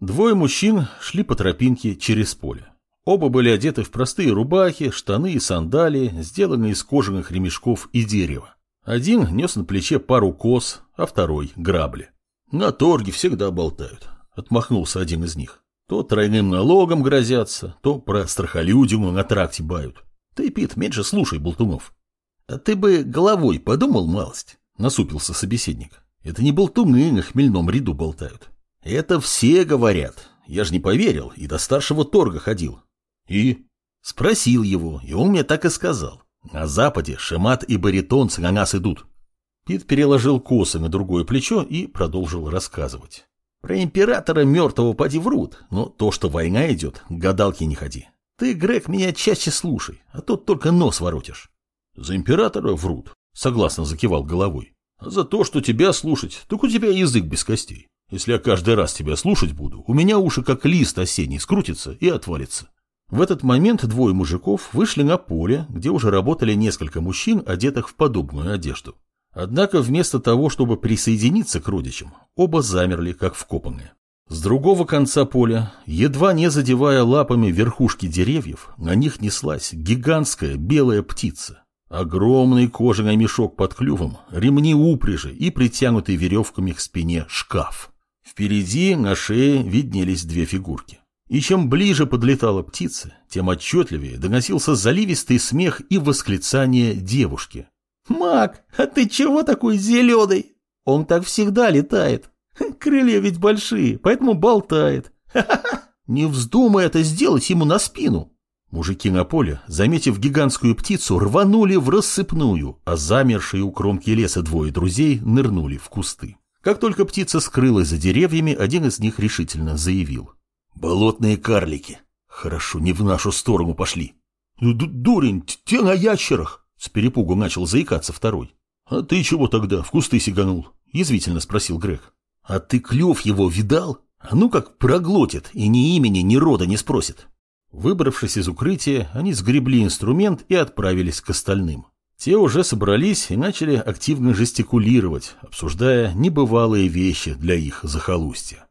Двое мужчин шли по тропинке через поле. Оба были одеты в простые рубахи, штаны и сандалии, сделанные из кожаных ремешков и дерева. Один нес на плече пару коз, а второй — грабли. «На торге всегда болтают», — отмахнулся один из них. «То тройным налогом грозятся, то про страхолюдину на тракте бают. Ты, Пит, меньше слушай, болтунов». «А ты бы головой подумал малость?» — насупился собеседник. «Это не болтуны на хмельном ряду болтают. Это все говорят. Я же не поверил и до старшего торга ходил. И? Спросил его, и он мне так и сказал. На западе шемат и баритонцы на нас идут. Пит переложил косы на другое плечо и продолжил рассказывать. Про императора мертвого поди врут, но то, что война идет, гадалки не ходи. Ты, Грег, меня чаще слушай, а то только нос воротишь. За императора врут, согласно закивал головой. А за то, что тебя слушать, так у тебя язык без костей. Если я каждый раз тебя слушать буду, у меня уши как лист осенний скрутится и отвалится. В этот момент двое мужиков вышли на поле, где уже работали несколько мужчин, одетых в подобную одежду. Однако вместо того, чтобы присоединиться к родичам, оба замерли, как вкопанные. С другого конца поля, едва не задевая лапами верхушки деревьев, на них неслась гигантская белая птица. Огромный кожаный мешок под клювом, ремни упряжи и притянутый веревками к спине шкаф. Впереди на шее виднелись две фигурки. И чем ближе подлетала птица, тем отчетливее доносился заливистый смех и восклицание девушки. «Мак, а ты чего такой зеленый? Он так всегда летает. Крылья ведь большие, поэтому болтает. Не вздумай это сделать ему на спину!» Мужики на поле, заметив гигантскую птицу, рванули в рассыпную, а замершие у кромки леса двое друзей нырнули в кусты. Как только птица скрылась за деревьями, один из них решительно заявил. «Болотные карлики. Хорошо, не в нашу сторону пошли». «Ну, Д «Дурень, те на ящерах!» С перепугу начал заикаться второй. «А ты чего тогда в кусты сиганул?» Язвительно спросил Грег. «А ты клев его видал? А ну как проглотит и ни имени, ни рода не спросит». Выбравшись из укрытия, они сгребли инструмент и отправились к остальным. Те уже собрались и начали активно жестикулировать, обсуждая небывалые вещи для их захолустья.